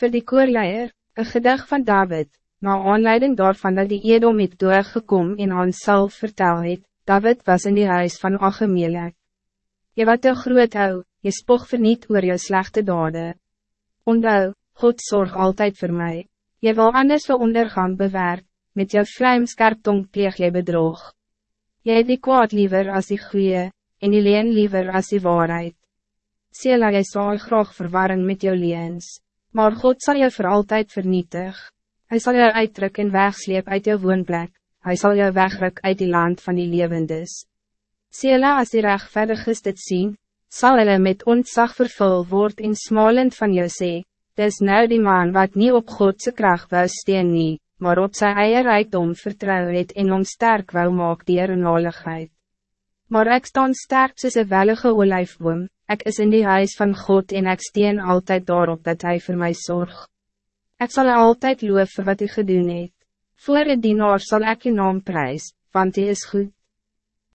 Voor die koorleier, een gedig van David, na aanleiding daarvan dat die Edom het doorgekom en aan self vertel het, David was in die huis van Achemelek. Je wat een groot hou, je spog verniet oor jou slechte dade. Onthou, God zorg altijd voor mij. Je wil anders voor ondergang bewerk, met jou vlijmskerp tong pleeg jy bedrog. Jy het die kwaad liever als die goeie, en die leen liever als die waarheid. Sela jy sal graag verwarren met jou leens, maar God zal je voor altijd vernietig. Hij zal jou uitdruk en wegsleep uit jou woonplek, hij zal jou wegruk uit die land van die levendes. Sela as die rechtvaardiges dit sien, sal hulle met ontzag vervul word en smalend van jou sê, Dis nou die man wat niet op Godse kracht wou steen nie, maar op sy eie rijkdom vertrouw het en om sterk wou maak dier naligheid. Maar ik staan sterk soos een wellige olijfboom, ik is in die huis van God en ik steen altijd daarop dat hij voor mij zorgt. Ik zal altijd loof vir wat u gedoen het. Voor het dienaar zal ik je naam prijs, want hij is goed.